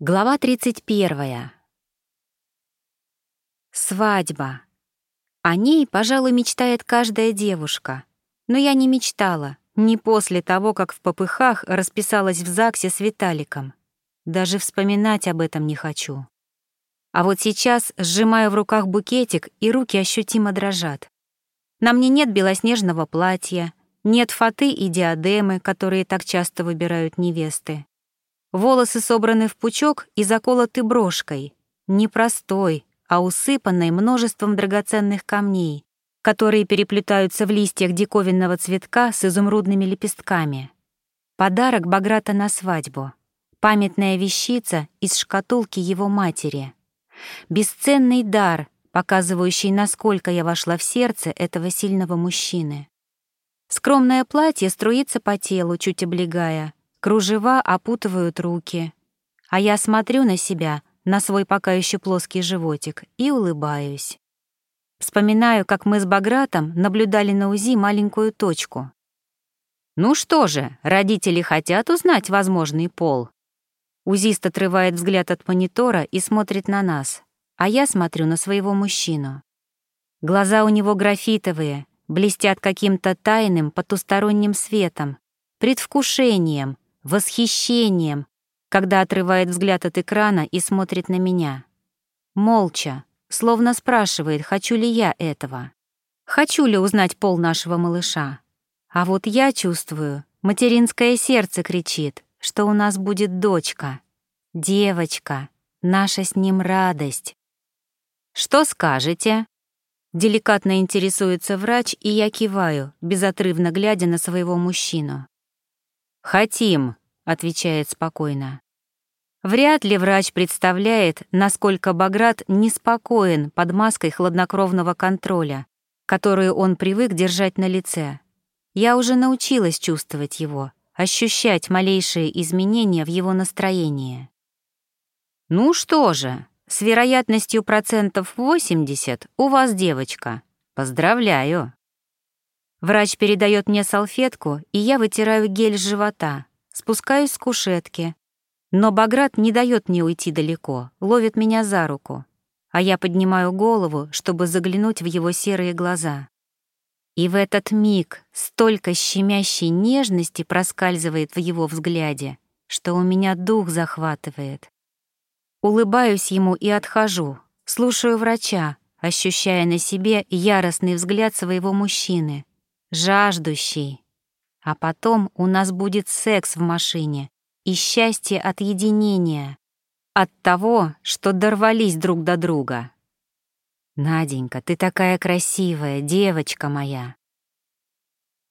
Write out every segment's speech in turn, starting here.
Глава 31. Свадьба. О ней, пожалуй, мечтает каждая девушка. Но я не мечтала, не после того, как в попыхах расписалась в ЗАГСе с Виталиком. Даже вспоминать об этом не хочу. А вот сейчас сжимаю в руках букетик, и руки ощутимо дрожат. На мне нет белоснежного платья, нет фаты и диадемы, которые так часто выбирают невесты. Волосы собраны в пучок и заколоты брошкой, не простой, а усыпанной множеством драгоценных камней, которые переплетаются в листьях диковинного цветка с изумрудными лепестками. Подарок Баграта на свадьбу. Памятная вещица из шкатулки его матери. Бесценный дар, показывающий, насколько я вошла в сердце этого сильного мужчины. Скромное платье струится по телу, чуть облегая, Кружева опутывают руки, а я смотрю на себя, на свой пока еще плоский животик, и улыбаюсь. Вспоминаю, как мы с Багратом наблюдали на УЗИ маленькую точку. «Ну что же, родители хотят узнать возможный пол?» Узист отрывает взгляд от монитора и смотрит на нас, а я смотрю на своего мужчину. Глаза у него графитовые, блестят каким-то тайным потусторонним светом, предвкушением, восхищением, когда отрывает взгляд от экрана и смотрит на меня. Молча, словно спрашивает, хочу ли я этого. Хочу ли узнать пол нашего малыша. А вот я чувствую, материнское сердце кричит, что у нас будет дочка, девочка, наша с ним радость. «Что скажете?» Деликатно интересуется врач, и я киваю, безотрывно глядя на своего мужчину. «Хотим», — отвечает спокойно. Вряд ли врач представляет, насколько Баграт неспокоен под маской хладнокровного контроля, которую он привык держать на лице. Я уже научилась чувствовать его, ощущать малейшие изменения в его настроении. «Ну что же, с вероятностью процентов 80 у вас девочка. Поздравляю!» Врач передает мне салфетку, и я вытираю гель с живота, спускаюсь с кушетки. Но Баграт не дает мне уйти далеко, ловит меня за руку, а я поднимаю голову, чтобы заглянуть в его серые глаза. И в этот миг столько щемящей нежности проскальзывает в его взгляде, что у меня дух захватывает. Улыбаюсь ему и отхожу, слушаю врача, ощущая на себе яростный взгляд своего мужчины — жаждущий. А потом у нас будет секс в машине и счастье от единения, от того, что дорвались друг до друга. Наденька, ты такая красивая, девочка моя.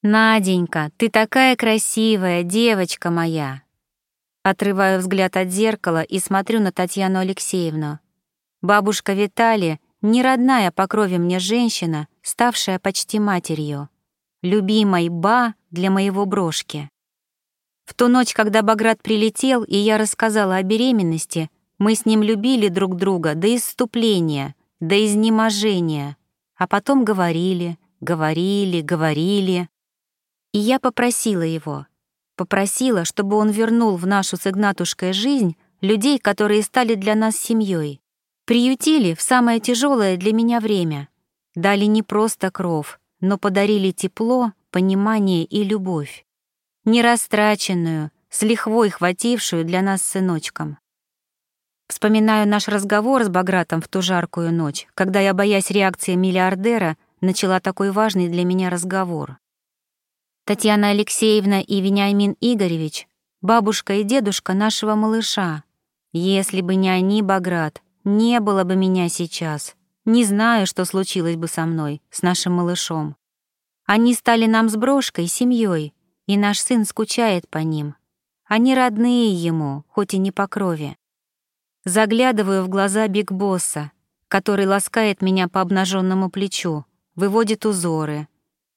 Наденька, ты такая красивая, девочка моя. Отрываю взгляд от зеркала и смотрю на Татьяну Алексеевну. Бабушка Виталия — не родная по крови мне женщина, ставшая почти матерью любимой Ба для моего брошки. В ту ночь, когда Баграт прилетел, и я рассказала о беременности, мы с ним любили друг друга до исступления, до изнеможения, а потом говорили, говорили, говорили. И я попросила его, попросила, чтобы он вернул в нашу с Игнатушкой жизнь людей, которые стали для нас семьей, приютили в самое тяжелое для меня время, дали не просто кров — но подарили тепло, понимание и любовь, нерастраченную, с лихвой хватившую для нас сыночком. Вспоминаю наш разговор с Багратом в ту жаркую ночь, когда я, боясь реакции миллиардера, начала такой важный для меня разговор. Татьяна Алексеевна и Вениамин Игоревич — бабушка и дедушка нашего малыша. Если бы не они, Баграт, не было бы меня сейчас. Не знаю, что случилось бы со мной, с нашим малышом. Они стали нам с брошкой семьей, и наш сын скучает по ним. Они родные ему, хоть и не по крови. Заглядываю в глаза Биг Босса, который ласкает меня по обнаженному плечу, выводит узоры,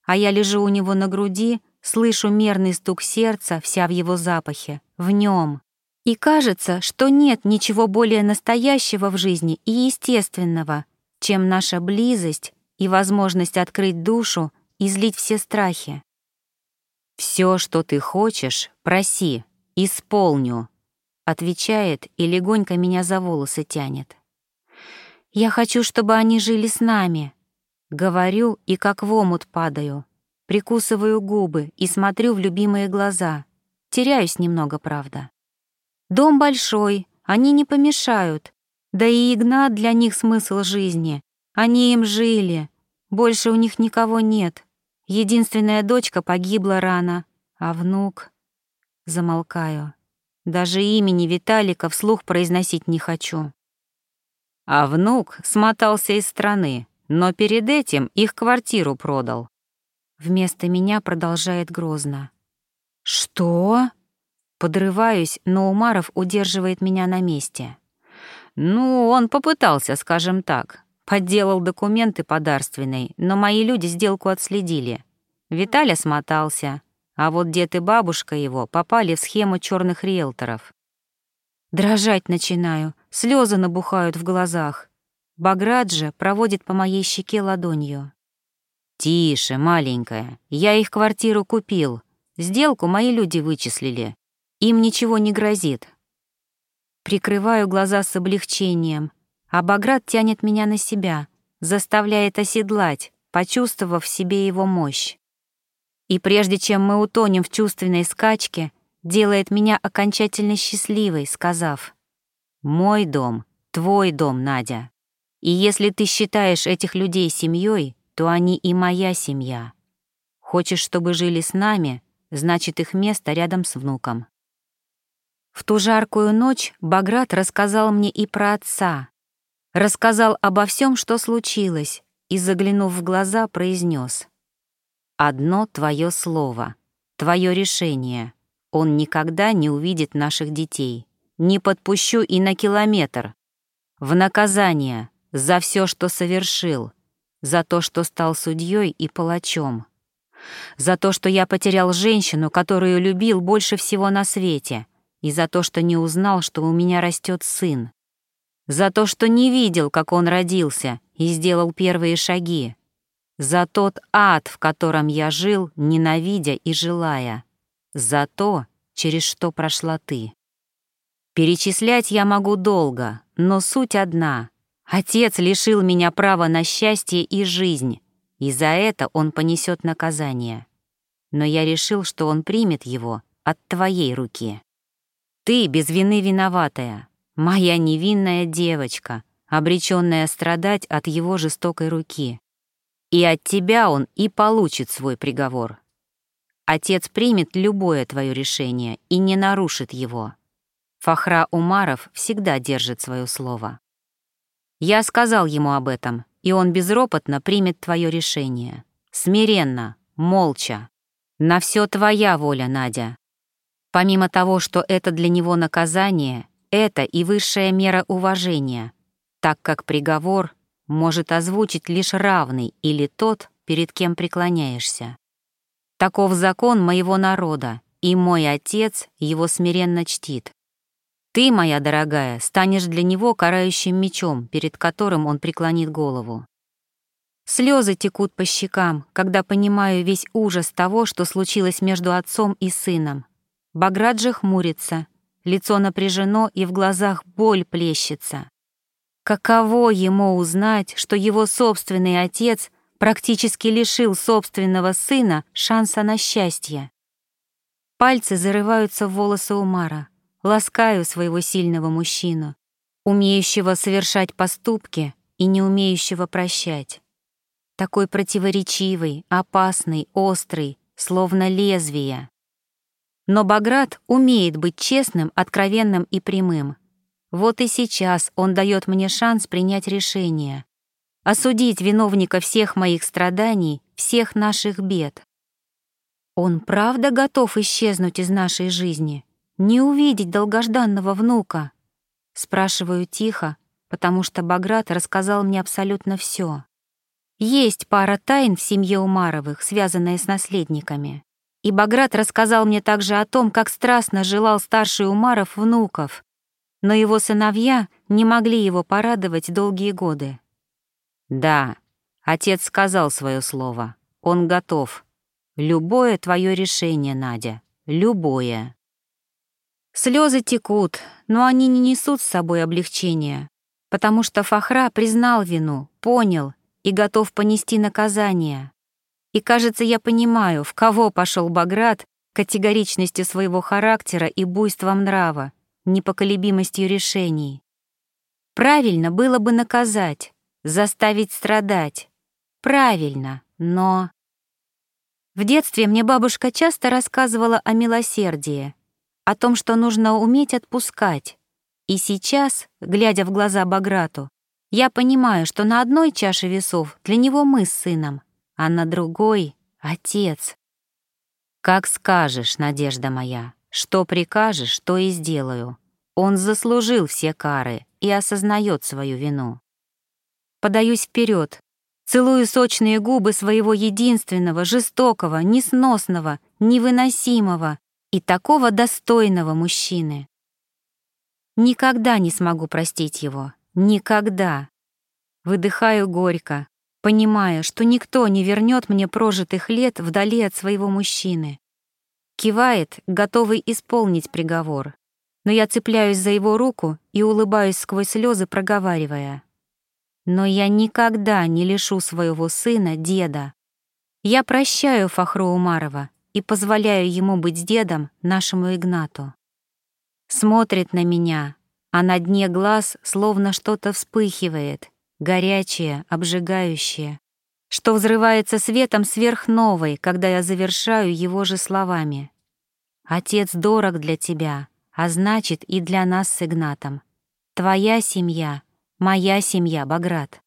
а я лежу у него на груди, слышу мерный стук сердца, вся в его запахе, в нем. И кажется, что нет ничего более настоящего в жизни и естественного, чем наша близость и возможность открыть душу и злить все страхи. «Все, что ты хочешь, проси, исполню», отвечает и легонько меня за волосы тянет. «Я хочу, чтобы они жили с нами», — говорю и как в омут падаю, прикусываю губы и смотрю в любимые глаза. Теряюсь немного, правда. Дом большой, они не помешают. Да и Игнат для них смысл жизни. Они им жили. Больше у них никого нет. Единственная дочка погибла рано, а внук... Замолкаю. Даже имени Виталика вслух произносить не хочу. А внук смотался из страны, но перед этим их квартиру продал. Вместо меня продолжает грозно. «Что?» Подрываюсь, но Умаров удерживает меня на месте. «Ну, он попытался, скажем так. Подделал документы подарственной, но мои люди сделку отследили. Виталя смотался, а вот дед и бабушка его попали в схему черных риэлторов. Дрожать начинаю, слезы набухают в глазах. Баграт же проводит по моей щеке ладонью. «Тише, маленькая, я их квартиру купил. Сделку мои люди вычислили. Им ничего не грозит». Прикрываю глаза с облегчением, а Баграт тянет меня на себя, заставляет оседлать, почувствовав в себе его мощь. И прежде чем мы утонем в чувственной скачке, делает меня окончательно счастливой, сказав «Мой дом, твой дом, Надя. И если ты считаешь этих людей семьей, то они и моя семья. Хочешь, чтобы жили с нами, значит, их место рядом с внуком». В ту жаркую ночь Баграт рассказал мне и про отца, рассказал обо всем, что случилось, и, заглянув в глаза, произнес: «Одно твое слово, твое решение. Он никогда не увидит наших детей. Не подпущу и на километр. В наказание за все, что совершил, за то, что стал судьей и палачом, за то, что я потерял женщину, которую любил больше всего на свете, и за то, что не узнал, что у меня растет сын за то, что не видел, как он родился и сделал первые шаги, за тот ад, в котором я жил, ненавидя и желая, за то, через что прошла ты. Перечислять я могу долго, но суть одна. Отец лишил меня права на счастье и жизнь, и за это он понесет наказание. Но я решил, что он примет его от твоей руки. Ты без вины виноватая, Моя невинная девочка, обреченная страдать от его жестокой руки. И от тебя он и получит свой приговор. Отец примет любое твое решение и не нарушит его. Фахра Умаров всегда держит свое слово. Я сказал ему об этом, и он безропотно примет твое решение. Смиренно, молча. На все твоя воля, Надя. Помимо того, что это для него наказание, это и высшая мера уважения, так как приговор может озвучить лишь равный или тот, перед кем преклоняешься. Таков закон моего народа, и мой отец его смиренно чтит. Ты, моя дорогая, станешь для него карающим мечом, перед которым он преклонит голову. Слезы текут по щекам, когда понимаю весь ужас того, что случилось между отцом и сыном. Баграт же хмурится, лицо напряжено и в глазах боль плещется. Каково ему узнать, что его собственный отец практически лишил собственного сына шанса на счастье? Пальцы зарываются в волосы Умара, ласкаю своего сильного мужчину, умеющего совершать поступки и не умеющего прощать. Такой противоречивый, опасный, острый, словно лезвие. Но Баграт умеет быть честным, откровенным и прямым. Вот и сейчас он дает мне шанс принять решение. Осудить виновника всех моих страданий, всех наших бед. Он правда готов исчезнуть из нашей жизни, не увидеть долгожданного внука? Спрашиваю тихо, потому что Баграт рассказал мне абсолютно все. Есть пара тайн в семье Умаровых, связанная с наследниками. И Баграт рассказал мне также о том, как страстно желал старший Умаров внуков, но его сыновья не могли его порадовать долгие годы. «Да, отец сказал свое слово. Он готов. Любое твое решение, Надя, любое». Слезы текут, но они не несут с собой облегчения, потому что Фахра признал вину, понял и готов понести наказание. И, кажется, я понимаю, в кого пошел Баграт категоричностью своего характера и буйством нрава, непоколебимостью решений. Правильно было бы наказать, заставить страдать. Правильно, но... В детстве мне бабушка часто рассказывала о милосердии, о том, что нужно уметь отпускать. И сейчас, глядя в глаза Баграту, я понимаю, что на одной чаше весов для него мы с сыном, а на другой — отец. Как скажешь, Надежда моя, что прикажешь, то и сделаю. Он заслужил все кары и осознает свою вину. Подаюсь вперед, целую сочные губы своего единственного, жестокого, несносного, невыносимого, и такого достойного мужчины. Никогда не смогу простить его. Никогда. Выдыхаю горько, понимая, что никто не вернет мне прожитых лет вдали от своего мужчины. Кивает, готовый исполнить приговор. Но я цепляюсь за его руку и улыбаюсь сквозь слезы, проговаривая. Но я никогда не лишу своего сына деда. Я прощаю Фахру Умарова и позволяю ему быть дедом нашему Игнату. Смотрит на меня, а на дне глаз словно что-то вспыхивает, горячее, обжигающее, что взрывается светом сверхновой, когда я завершаю его же словами. «Отец дорог для тебя, а значит и для нас с Игнатом. Твоя семья, моя семья, Баграт».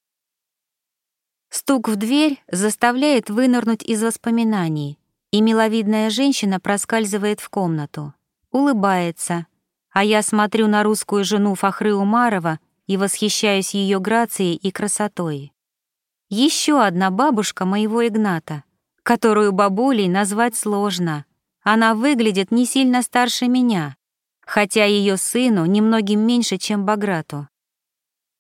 Стук в дверь заставляет вынырнуть из воспоминаний, и миловидная женщина проскальзывает в комнату, улыбается, а я смотрю на русскую жену Фахры Умарова и восхищаюсь ее грацией и красотой. Еще одна бабушка моего Игната, которую бабулей назвать сложно. Она выглядит не сильно старше меня, хотя ее сыну немногим меньше, чем Баграту.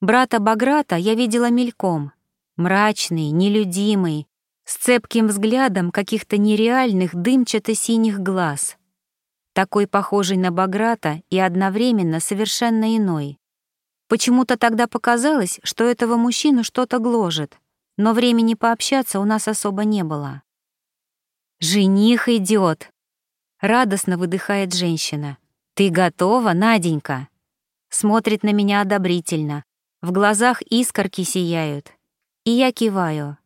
Брата Баграта я видела мельком. Мрачный, нелюдимый, с цепким взглядом каких-то нереальных дымчато-синих глаз. Такой похожий на Баграта и одновременно совершенно иной. Почему-то тогда показалось, что этого мужчину что-то гложет, но времени пообщаться у нас особо не было. «Жених идет! радостно выдыхает женщина. «Ты готова, Наденька?» Смотрит на меня одобрительно. В глазах искорки сияют. И я киваю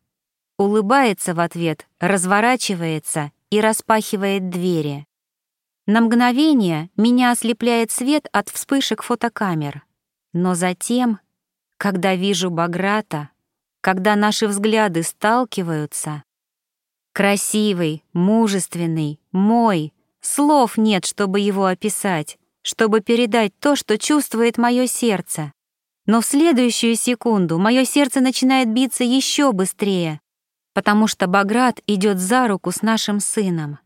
улыбается в ответ, разворачивается и распахивает двери. На мгновение меня ослепляет свет от вспышек фотокамер. Но затем, когда вижу Баграта, когда наши взгляды сталкиваются, красивый, мужественный, мой, слов нет, чтобы его описать, чтобы передать то, что чувствует мое сердце. Но в следующую секунду мое сердце начинает биться еще быстрее, потому что Баграт идет за руку с нашим сыном.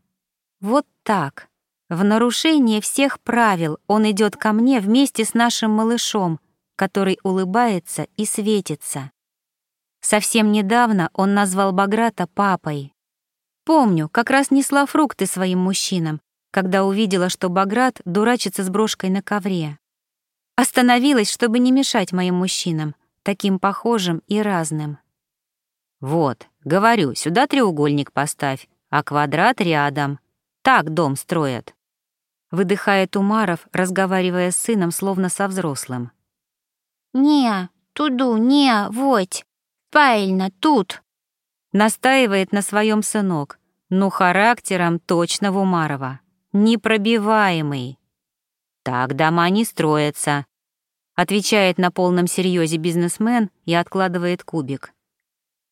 Вот так. В нарушение всех правил он идет ко мне вместе с нашим малышом, который улыбается и светится. Совсем недавно он назвал Баграта папой. Помню, как раз несла фрукты своим мужчинам, когда увидела, что Баграт дурачится с брошкой на ковре. Остановилась, чтобы не мешать моим мужчинам, таким похожим и разным. «Вот, говорю, сюда треугольник поставь, а квадрат рядом. Так дом строят». Выдыхает Умаров, разговаривая с сыном, словно со взрослым. «Не, туду, не, вот, правильно, тут». Настаивает на своем сынок, но характером точно в Умарова. Непробиваемый. «Так дома не строятся», — отвечает на полном серьезе бизнесмен и откладывает кубик.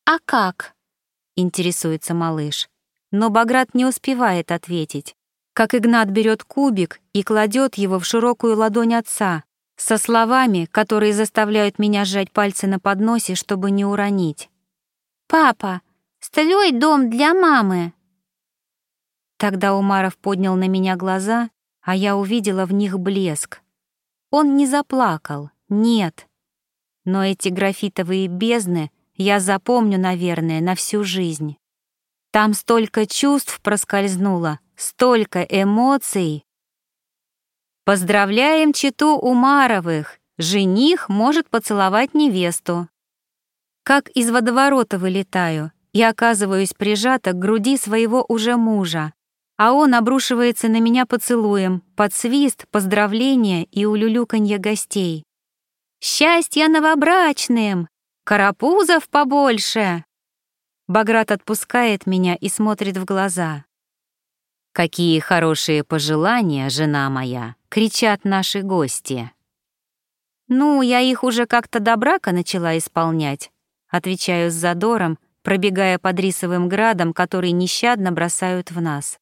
«А как?» — интересуется малыш. Но Баграт не успевает ответить. Как Игнат берет кубик и кладет его в широкую ладонь отца, со словами, которые заставляют меня сжать пальцы на подносе, чтобы не уронить. «Папа, строй дом для мамы!» Тогда Умаров поднял на меня глаза, а я увидела в них блеск. Он не заплакал, нет. Но эти графитовые бездны я запомню, наверное, на всю жизнь. Там столько чувств проскользнуло, столько эмоций. Поздравляем читу Умаровых! Жених может поцеловать невесту. Как из водоворота вылетаю и оказываюсь прижата к груди своего уже мужа, а он обрушивается на меня поцелуем, под свист, поздравления и улюлюканье гостей. «Счастья новобрачным! Карапузов побольше!» Баграт отпускает меня и смотрит в глаза. «Какие хорошие пожелания, жена моя!» — кричат наши гости. «Ну, я их уже как-то до брака начала исполнять», — отвечаю с задором, пробегая под рисовым градом, который нещадно бросают в нас.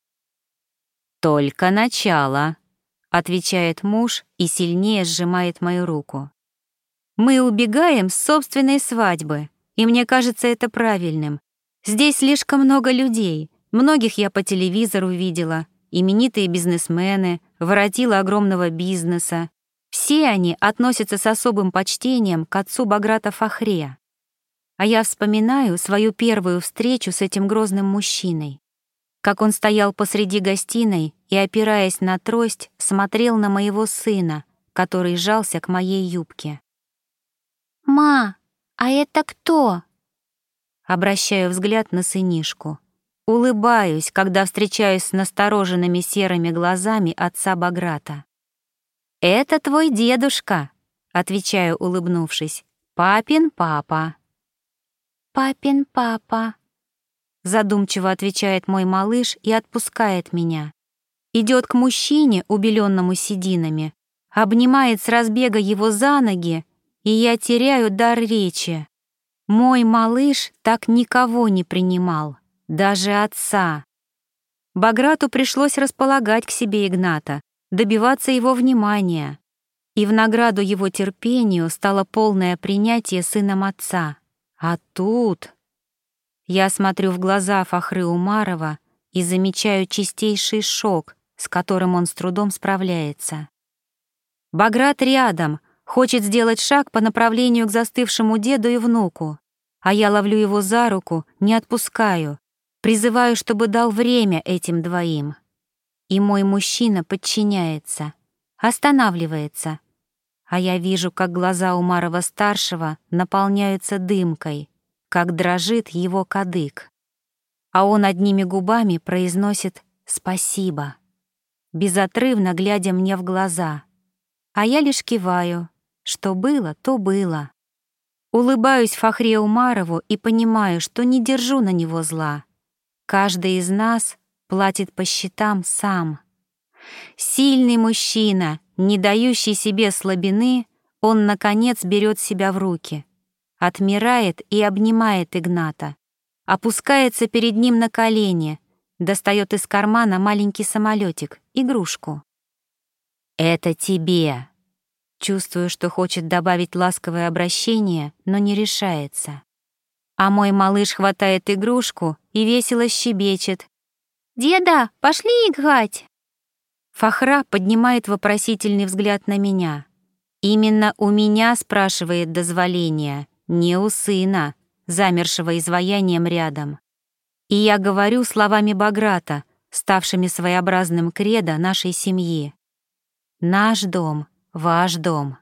«Только начало», — отвечает муж и сильнее сжимает мою руку. «Мы убегаем с собственной свадьбы, и мне кажется это правильным. Здесь слишком много людей, многих я по телевизору видела, именитые бизнесмены, воротила огромного бизнеса. Все они относятся с особым почтением к отцу Баграта Фахре. А я вспоминаю свою первую встречу с этим грозным мужчиной. Как он стоял посреди гостиной и, опираясь на трость, смотрел на моего сына, который жался к моей юбке. «Ма, а это кто?» Обращаю взгляд на сынишку. Улыбаюсь, когда встречаюсь с настороженными серыми глазами отца Баграта. «Это твой дедушка», — отвечаю, улыбнувшись. «Папин папа». «Папин папа», — задумчиво отвечает мой малыш и отпускает меня. Идет к мужчине, убеленному сединами, обнимает с разбега его за ноги, и я теряю дар речи. Мой малыш так никого не принимал, даже отца. Баграту пришлось располагать к себе Игната, добиваться его внимания. И в награду его терпению стало полное принятие сыном отца. А тут... Я смотрю в глаза Фахры Умарова и замечаю чистейший шок, с которым он с трудом справляется. Баграт рядом, Хочет сделать шаг по направлению к застывшему деду и внуку, а я ловлю его за руку, не отпускаю, призываю, чтобы дал время этим двоим. И мой мужчина подчиняется, останавливается, а я вижу, как глаза Умарова-старшего наполняются дымкой, как дрожит его кадык. А он одними губами произносит «спасибо», безотрывно глядя мне в глаза, а я лишь киваю, что было, то было. Улыбаюсь Фахре Умарову и понимаю, что не держу на него зла. Каждый из нас платит по счетам сам. Сильный мужчина, не дающий себе слабины, он, наконец, берет себя в руки, отмирает и обнимает Игната, опускается перед ним на колени, достает из кармана маленький самолетик, игрушку. «Это тебе», Чувствую, что хочет добавить ласковое обращение, но не решается. А мой малыш хватает игрушку и весело щебечет. «Деда, пошли играть!» Фахра поднимает вопросительный взгляд на меня. Именно у меня спрашивает дозволения, не у сына, замершего изваянием рядом. И я говорю словами Баграта, ставшими своеобразным кредо нашей семьи. Наш дом — Ваш дом.